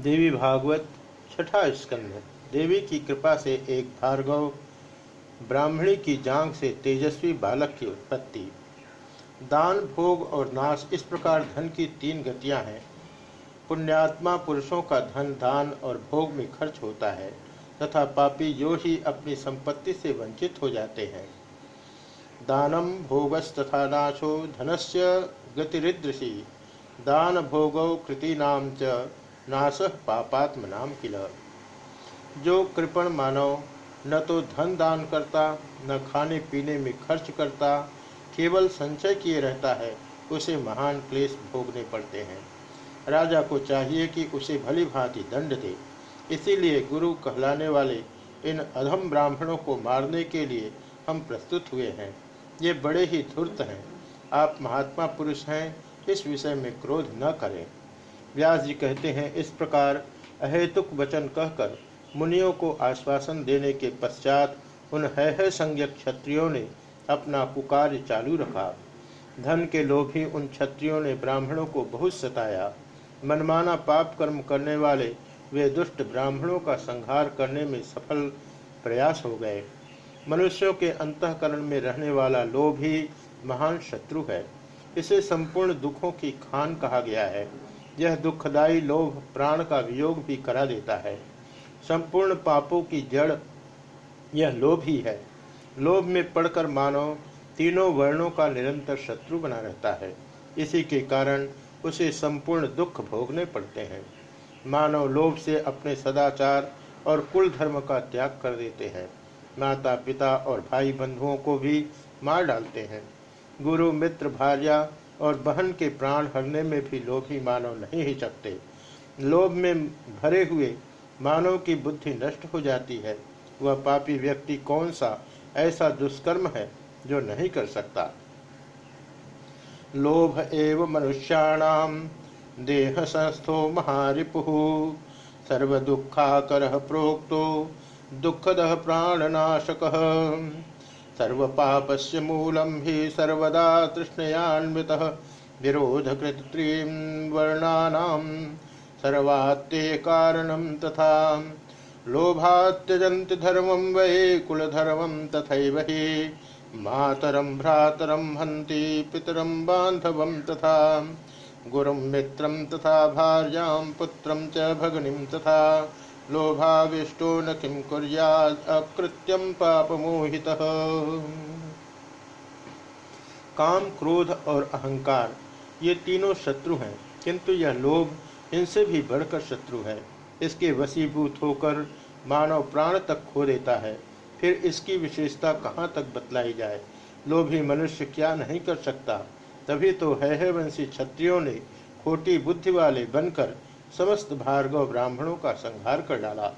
देवी भागवत, छठा स्कंध देवी की कृपा से एक भार्गव, ब्राह्मणी की जांग से तेजस्वी बालक की उत्पत्ति। दान, भोग और नाश, इस प्रकार धन की तीन गतियाँ हैं। पुण्यात्मा पुरुषों का धन, दान और भोग में खर्च होता है, तथा पापी जो ही अपनी संपत्ति से वंचित हो जाते हैं। दानम भोगस तथा नाशो, धनस्य गतिरिदृशी दान भोगौ कृतीनाम च। नाश पापात्म नाम किल। जो कृपण मानव, न तो धन दान करता, न खाने पीने में खर्च करता, केवल संचय किए रहता है, उसे महान क्लेश भोगने पड़ते हैं। राजा को चाहिए कि उसे भली भांति दंड दे। इसीलिए गुरु कहलाने वाले इन अधम ब्राह्मणों को मारने के लिए हम प्रस्तुत हुए हैं। ये बड़े ही धूर्त हैं। आप महात्मा पुरुष हैं, इस विषय में क्रोध न करें। व्यास जी कहते हैं, इस प्रकार अहेतुक वचन कहकर मुनियों को आश्वासन देने के पश्चात उन है है संज्ञक क्षत्रियों ने अपना कुकार्य चालू रखा। धन के लोभी उन क्षत्रियों ने ब्राह्मणों को बहुत सताया। मनमाना पाप कर्म करने वाले वे दुष्ट ब्राह्मणों का संहार करने में सफल प्रयास हो गए। मनुष्यों के अंतकरण में रहने वाला लोभ ही महान शत्रु है। इसे संपूर्ण दुखों की खान कहा गया है। यह दुखदायी लोभ प्राण का वियोग भी करा देता है। संपूर्ण पापों की जड़ यह लोभ ही है। लोभ में पड़कर मानव तीनों वर्णों का निरंतर शत्रु बना रहता है। इसी के कारण उसे संपूर्ण दुख भोगने पड़ते हैं। मानव लोभ से अपने सदाचार और कुल धर्म का त्याग कर देते हैं। माता पिता और भाई बंधुओं को भी मार डालते हैं। गुरु, मित्र, भार्या और बहन के प्राण हरने में भी लोभी मानव नहीं ही सकते। लोभ में भरे हुए मानव की बुद्धि नष्ट हो जाती है। वह पापी व्यक्ति कौन सा ऐसा दुष्कर्म है जो नहीं कर सकता? लोभ एव मनुष्याणाम देह संस्थो महारिपु। दुखाकर प्रोक्तो, दुखद प्राणनाशक। सर्वपापस्य मूलं हि सर्वदा तृष्णयान्वितः विरोधकृत्रीं सर्वात्ते कारणं तथा। लोभात्यजन्ति धर्मं वै कुलधर्मं तथैव हि मातरं, भ्रातरं, हन्ति, पितरं, बान्धवं तथा। गुरुं, मित्रं तथा, भार्यां, पुत्रं च भगिनीं तथा। लोभाविष्टो न अकृत्यम पाप मोहित काम, क्रोध और अहंकार, ये तीनों शत्रु हैं, किंतु यह लोभ इनसे भी बढ़कर शत्रु है। इसके वसीभूत होकर मानव प्राण तक खो देता है। फिर इसकी विशेषता कहाँ तक बतलाई जाए? लोभी मनुष्य क्या नहीं कर सकता? तभी तो है वंशी क्षत्रियों ने खोटी बुद्धि वाले बनकर समस्त भार्गव ब्राह्मणों का संहार कर डाला।